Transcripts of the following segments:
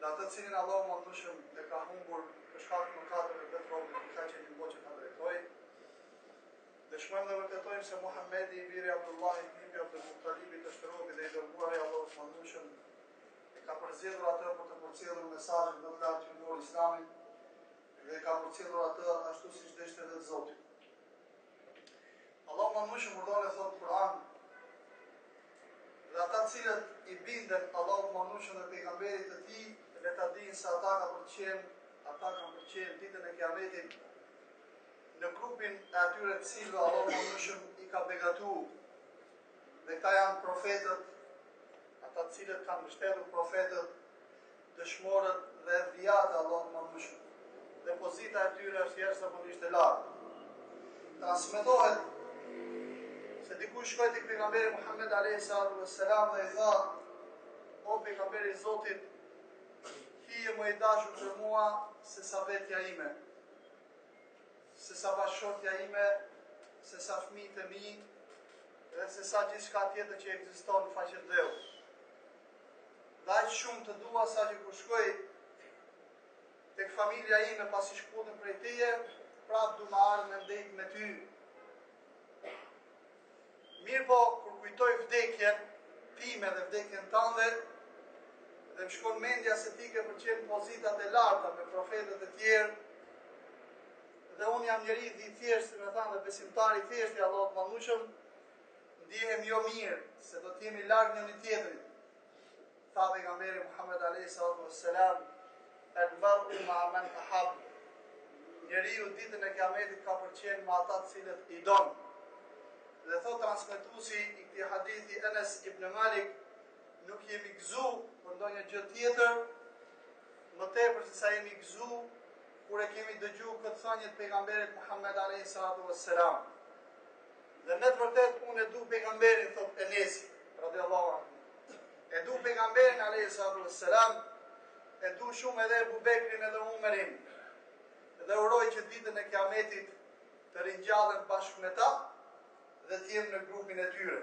dhe atë të cilin Allahu i Madhëshëm e ka humbur për shkak të mëkateve të vetë robit s'ka kush në botë që ta drejtojë. Dëshmojmë dhe vërtetojmë se Muhammedi i biri i Abdullahit, nipi i Abdul Muttalibit është robi dhe i dërguari, Allahu i Madhëshëm e ka përzgjedhur atë për të përcjellur mesazhin më të lartë hyjnor islamin dhe e ka përcjellur atë ashtu siç deshte vetë Zoti. Allahu Madhërueshëm për ta e thotë në Kur'an dhe ata të cilët i binden Allahut Madhërueshëm dhe pejgamberit të tij, le ta dinë se ata kanë për të qenë, ata kanë për të qenë ditën e Kiametit në grupin e atyre të cilëve Allahu Madhërueshëm i ka begatuar. Dhe këta janë profetët, ata të cilët kanë mbështetur profetët dëshmorët dhe evlijat e Allahut Madhëshëm. Dhe pozita e tyre është jashtëzakonisht e lartë. Transmetohet se dikush shkoi tek pejgamberi Muhammed A.S. dhe i tha, o pejgamber i Zotit, ti je më i dashur për mua se sa vetja ime, se sa bashkëshortja ime, se sa fmijët e mi, dhe se sa gjithçka tjetër që ekziston në faqe të dheut. Dhe aq shumë të dua sa që kur shkoj tek familja ime pasi shkputem prej teje, prap du me ardhë me ndejt me ty. Mirëpo, kur kujtoj vdekjen time dhe vdekjen tande, dhe më shkon mendja se ti ke për qenë në pozitat e larta me profetët e tjerë, dhe unë jam njeri i thjeshtë, si me thanë dhe besimtar i thjeshtë i Allahut Madhëshëm, Ndihem jo mirë se do të jemi larg njëri-tjetrit. Tha pejgamberi Muhammed alayhi salatu wassalam, "Al-mar'u ma'a man ahab." Njeriu ditën e Kiametit ka për qenë me ata të cilët i don. Dhe thot transmetuesi i këtij hadithi Enes ibn Malik, nuk jemi gëzu për ndonjë gjë tjetër më tepër se sa jemi gëzu kur e kemi dëgju këtë thënie të pejgamberit Muhammed a.s. Dhe me të vërtet unë e du pejgamberin thot Enesi, radiallahu anhu. E du pejgamberin alayhi salatu wassalam, e du shumë edhe Abu Bekrin edhe Umerin. Dhe uroj që ditën e Kiametit të ringjallem bashkë me ta dhe të jem në grupin e tyre.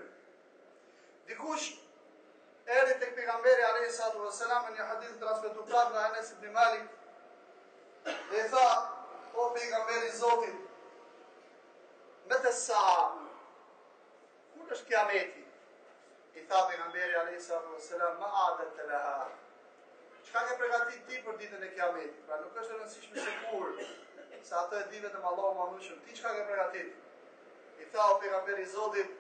Dikush erdhi tek pejgamberi alayhi salatu wassalam në një hadith transmetuar nga Enes ibn Malik dhe i tha o pejgamber i Zotit me të tha kur është kiameti i tha pejgamberi alejhi salatu ves selam ma adet leha qka ke pregatit ti për ditën e kiameti pra nuk është rëndësishme se kur se atë e di vetëm Allahu Madhnushëm ti qka ke pregatit i tha o pejgamber i Zotit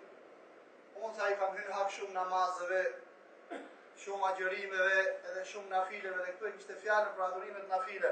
unë tha s'i kam hy në hak shumë namazëve shumë agjërimeve edhe shumë nafileve dhe këtu e kishte fjalën për adhurimet nafile.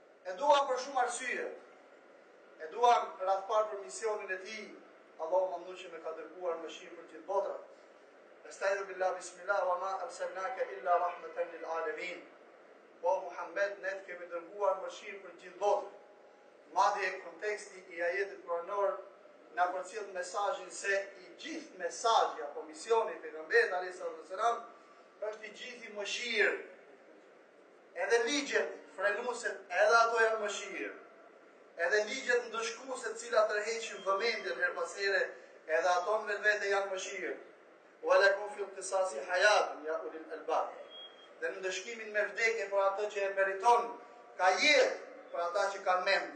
E dum për shumë arsye. E dum n'radhë parë për misionin e tij, Allahu Madhnushëm e ka dërguar mëshirë për gjithë botrat. Estaizu billah bismillah wa ma arsalnaka illa rahmatan lil alamin. O Muhammed, ne të kemi dërguar mëshirë për gjithë botrat. Madje konteksti i ajetit kuranor na përcjell mesazhin se i gjithë mesazhi apo misioni i pejgamberit alayhi salatu wasalam është i gjithi mëshirë Edhe ligjet frenuese edhe ato janë mëshirë. Edhe ligjet ndëshkuese të cilat tërheqin vëmendjen herë pas here edhe ato në vetvete janë mëshirë. Wa lakum fil qisasi hayatun ya ulil albab. Dhe në ndëshkimin me vdekje për atë që e meriton ka jetë për ata që kanë mend.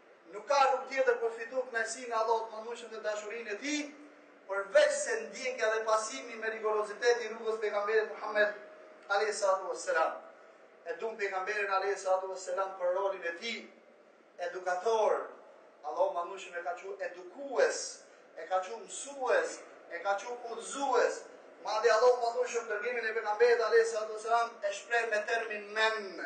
Nuk ka rrugë tjetër për fitu kënaqësinë e Allahut të Madhnushëm dhe dashurinë e Tij, përveçse ndjekja dhe pasimi me rigorozitet i rrugës së pejgamberit Muhammed, alejhi salatu ves selam. E dum pejgamberin alejhi salatu ves selam për rolin e tij edukator. Allahu Madhnushëm e ka çu edukues, e ka çu mësues, e ka çu udhëzues. Madje Allahu Madhnushëm dërgimin e pejgamberit alejhi salatu ves selam e shpreh me termin menn.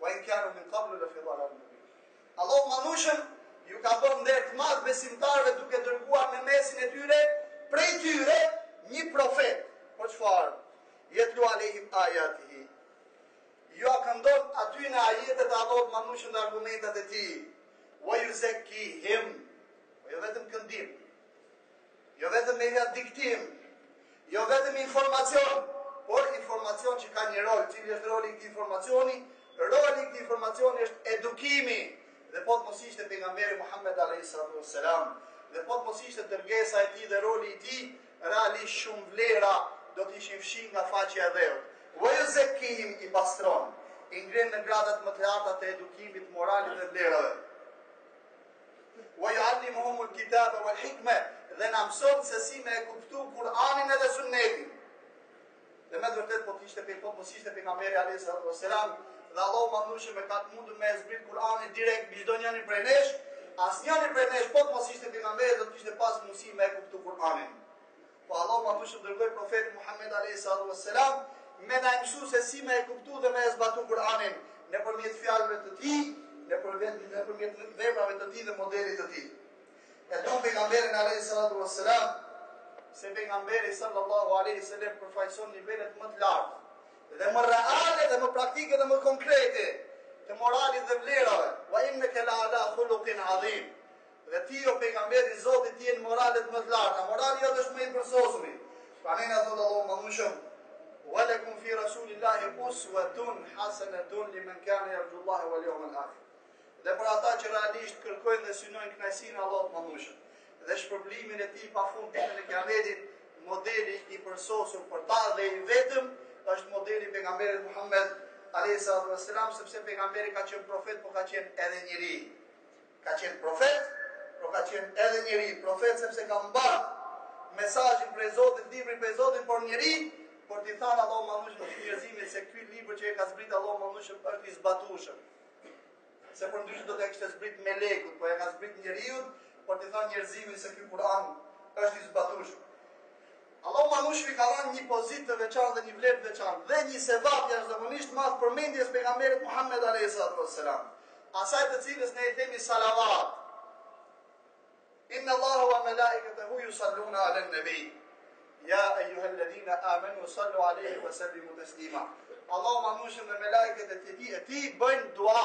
Wa in kanu min qablu la fi dhalalin mubin. Allahu madhnushëm ju ka bë nder të madh besimtarëve duke dërguar në mesin e tyre prej tyre një profet. Për çfarë? Yatlu alehim ayatihi. Jua këndon atyne ajetet e Allahut madhnushëm dhe argumentat e tij. Wa yuzakkihim. Po jo vetëm këndim, Jo vetëm me diktim, jo vetëm informacion, por informacion që ka një rol, cili është roli i këtij informacioni, roli i këtij informacioni është edukimi. Dhe po të mos ishte pejgamberi Muhammed alayhi salatu wasalam, dhe po të mos ishte dërgesa e tij dhe roli i tij, realisht shumë vlera do të ishin fshi nga faqja e dheut. Wa yuzakkihim i pastron, i ngrenë në gradat më të larta të edukimit, moralit dhe vlerave. Wa yu'allimuhum al-kitaba wal hikme dhe na mëson se si me e kuptu Kur'anin edhe sunnetin. Dhe me të vërtet po të ishte pe po mos ishte pejgamberi alayhi salatu wasalam dhe Allahu madhnushëm e ka t'mundur me e zbrit Kur'anin direkt mbi çdonjani prej nesh, asnjani prej nesh po t'mos ishte pejgamberi s'do të kishte pas mundësi me e kuptu Kur'anin. Po Allahu Madhnushëm dërgoi profetin Muhammed alayhi salatu wassalam me na mësu se si me e kuptu dhe me e zbatu Kur'anin nëpërmjet fjalëve të tij, nëpërmjet, nëpërmjet veprave të tij dhe modelit të tij. E do pejgamberin alayhi salatu wassalam se pejgamberi sallallahu alayhi sallam përfaqson nivelet më të lartë dhe më reale dhe më praktike dhe më konkrete të moralit dhe vlerave, wa innaka la ala khuluqin adhim, Dhe ti o pejgamber i Zotit ti je në moralet më të larta, morali jot është më i përsosuri. Prandaj na thotë Allahu Madhnushëm, Wa lakum fi Rasulillahi uswatun hasanatun liman kana yarjullaha wal yawmal akhir. Dhe për ata që realisht kërkojnë dhe synojnë kënaqësinë e Allahut Madhnushëm dhe shpërblimin e tij pafund ditën e Kiametit, modeli i përsosur për ta dhe i vetëm është modeli i pejgamberit Muhammed alayhi salatu wasalam sepse pejgamberi ka qenë profet por ka qenë edhe njeri Ka qenë profet, por ka qenë edhe njeri, profet sepse ka mbart mesazhin prej Zotit, librin prej Zotit, por njeri, për t'i thanë Allahu Madhnushëm njerëzimit se ky libër që e ka zbrit Allahu Madhnushëm është i zbatueshëm. Se përndryshe do ta kishte zbrit melekut, po e ka zbrit njeriut, për t'i thanë njerëzimit se ky Kur'an është i zbatueshëm. Allahu Madhnushëm i ka dhanë një pozitë të veçantë dhe një vlerë të veçantë dhe një sevap jashtëzakonisht të madh përmendjes së pejgamberit Muhammed alayhi salatu wassalam, asaj të cilës ne i themi salavat. Inna Allaha wa malaikatahu yusalluna ala nabi. Ya ayyuhalladhina amanu sallu alayhi wa sallimu taslima. Allahu Madhnushëm dhe melaiket e tij e tij bëjnë dua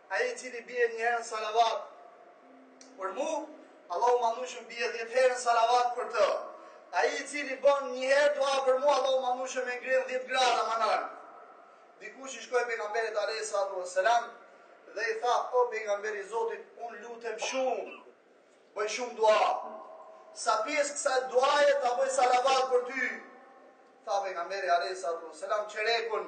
Ai i cili bie një herë në salavat për mu, Allahu Madhnushëm bie dhjetë herë në salavat për të. Ai i cili bën një herë dua për mu, Allahu Madhnushëm e ngre dhjetë grada ma nalt. Dikush i shkoi pejgamberit alayhi salatu wassalam dhe i tha, o pejgamber i Zotit, unë lutem shumë, bëj shumë dua. Sa pjesë kësaj duaje ta bëj salavat për ty, tha pejgamberi alayhi salatu wassalam, çerekun,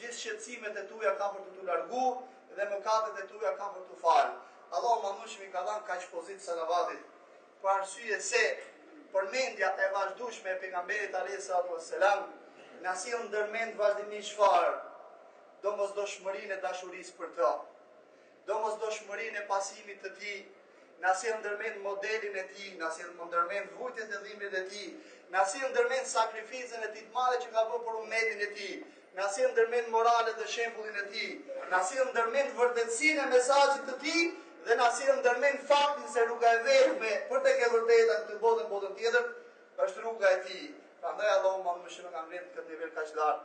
Gjithë shqetësimet e tuja kanë për t'u largu dhe mëkatet e tuja kanë për t'u fal. Allahu Madhnushëm i ka dhanë kaq pozitë salavatit, për arsye se përmendja e vazhdueshme e pejgamberit alayhi salatu wassalam na sjell ndërmend vazhdimisht çfarë? Domosdoshmërinë e dashurisë për të. domosdoshmërinë e pasimit të tij, na sjell ndërmend modelin e tij, na sjell ndërmend vujtjet e dhimbjet e tij, na sjell ndërmend sakrificën e tij të madhe që ka bërë për umetin e tij, na sjell ndërmend moralet dhe shembullin e tij, na sjell ndërmend vërtetësinë e mesazhit të tij dhe na sjell ndërmend faktin se rruga e vetme për tek e vërteta këtë botë e n'botën tjetër është rruga e tij. Prandaj Allahu Madhnushëm e ka ngrit këtë nivel kaq lart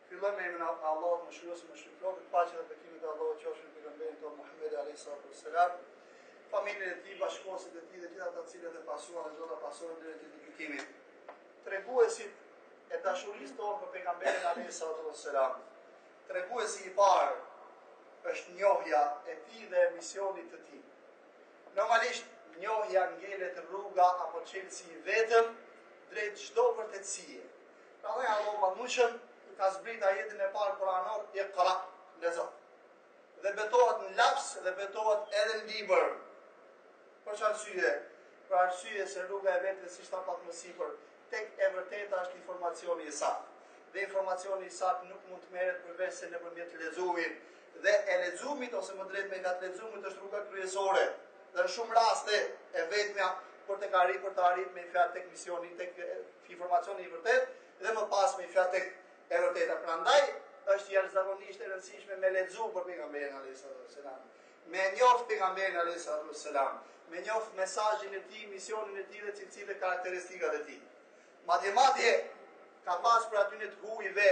Fillojmë me emrin e Allahut, Mëshiruesit, Mëshirëplotit, paqja dhe bekimet e Allahut qofshin mbi pejgamberin tonë Muhammed alayhi salatu wassalam, familjen e tij, bashkëshortet e tij dhe gjithë ata të cilët e pasuan dhe do ta pasojnë deri në ditën e gjykimit. Treguesit e dashurisë tonë për pejgamberin alayhi salatu wassalam. Treguesi i parë është njohja e tij dhe e misionit të tij. Normalisht njohja ngelet rruga apo çelësi i vetëm drejt çdo vërtetësie. Pra dhe Allahu i Madhnushëm ka zbrit ajetin e parë kuranor, ikra, lexo. Dhe betohet në laps dhe betohet edhe në libër. Për ç'arsye? Për arsye se rruga e vetme siç thashë pak më sipër, tek e vërteta është informacioni i saktë. Dhe informacioni i saktë nuk mund të merret përveçse nëpërmjet leximit. Dhe e leximit, ose më drejt rruga e leximit, është rruga kryesore. Dhe në shumë raste e vetmja, për të arritë, për të arritë me një fjalë tek misioni, tek informacioni i vërtetë dhe më pas me një fjalë tek e vërteta. Prandaj është jashtëzakonisht e rëndësishme me lexu për pejgamberin alayhi salatu wassalam. Me njoft pejgamberin alayhi salatu wassalam, me njoft mesazhin e tij, misionin e tij dhe cilësitë, karakteristikat e tij. Madje madje ka pas prej atyne të hujve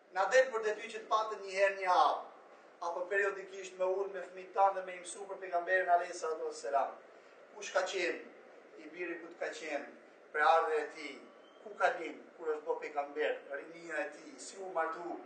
Na del për detyrë që të paktën një herë në javë, apo periodikisht me u ulë me fëmijët tanë dhe me i mësu për pejgamberin alejhi salatu wassalam. Kush ka qenë i biri i kujt ka qenë prejardhja e tij, ku ka lind, kur është bo pejgamber, rinia e tij, si u martu,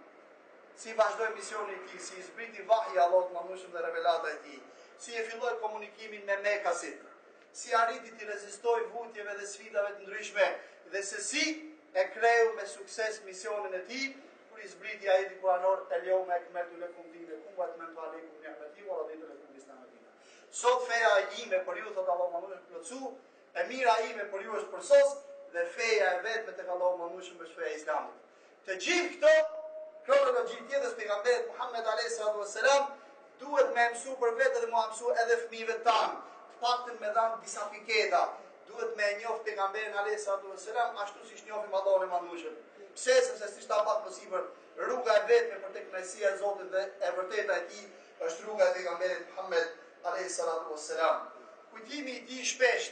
si vazhdoi misioni i tij, si i zbriti vahji i Allahut Madhnushëm dhe revelata e tij, si e filloi komunikimin me mekasit, si arriti t'i rezistojë vuajtjeve dhe sfidave të ndryshme dhe se si e kreu me sukses misionin e tij, kur i zbriti ajeti kuranor El yawma akmaltu lakum dinakum wa atmamtu alaykum ni'mati wa raditu lakum al-islama dina. Sot feja ime për ju thot Allahu i Madhnushëm është plotsu, e mira ime për ju është përsos dhe feja e vetme tek Allahu i Madhnushëm është feja e Islamit. Të gjithë këtë kronologji të jetës pejgamberit Muhammed alayhi salatu wassalam duhet me e mësu për vete dhe me ua mësu edhe fëmijëve tanë, të paktën me dhanë disa piketa, duhet me e njoft pejgamberin alayhi salatu wassalam ashtu siç njohim Allahun e Madhnushëm. Pse sepse siç thashë pak më sipër, rruga e vetme për tek kënaqësia e Zotit dhe e vërteta e tij është rruga e pejgamberit Muhammed alayhi salatu wassalam. Kujtimi i tij shpesh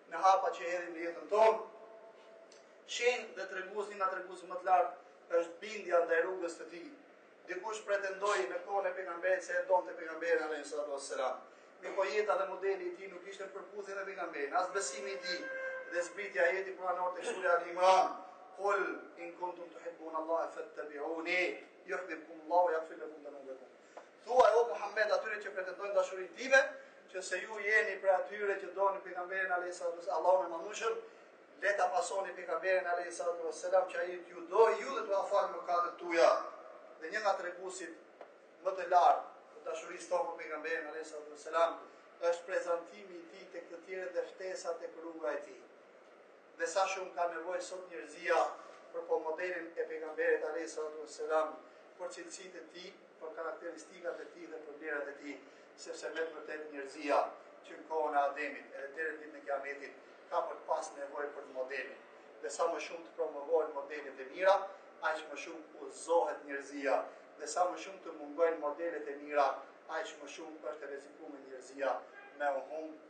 në hapa që hedhim në jetën tonë. Shenjë dhe tregues një nga treguesit më të lartë është bindja ndaj rrugës të tij. Dikush pretendoi në kohën e pejgamberit se e donte pejgamberin alayhi salatu wassalam. Mirëpo jeta dhe modeli i tij nuk ishte në përputhje me pejgamberin, as besimi i tij dhe zbriti ajeti kuranor te surja Al Imran. Kul in kuntum tuhibbun Allah fattabi'uni yuhbibkum Allah wa yaghfir lakum dhunubakum. Thuaj, o Muhammed, atyre që pretendojnë dashurinë time, që nëse ju jeni prej atyre që doni pejgamberin alayhis salam, Allahun e madhërishëm, le ta pasoni pejgamberin alayhis salam që ai t'ju dojë ju dhe t'jua falë mëkatet tuaja. Dhe një nga treguesit më të lartë të dashurisë sonë për pejgamberin alayhis salam është prezantimi i tij tek të tjerët dhe ftesa tek rruga e tij. Dhe sa shumë ka nevojë sot njerëzia për po modelin e pejgamberit alejhi salatu vesselam, për cilësitë e tij, për karakteristikat e tij dhe për vlerat e tij, sepse me të vërtetë njerëzia që në kohën e Ademit edhe deri në ditën e Kiametit ka për të pas nevojë për modelin. Dhe sa më shumë të promovohen modelet e mira, aq më shumë udhëzohet njerëzia. Dhe sa më shumë të mungojnë modelet e mira, aq më shumë është e rrezikuar njerëzia me u humb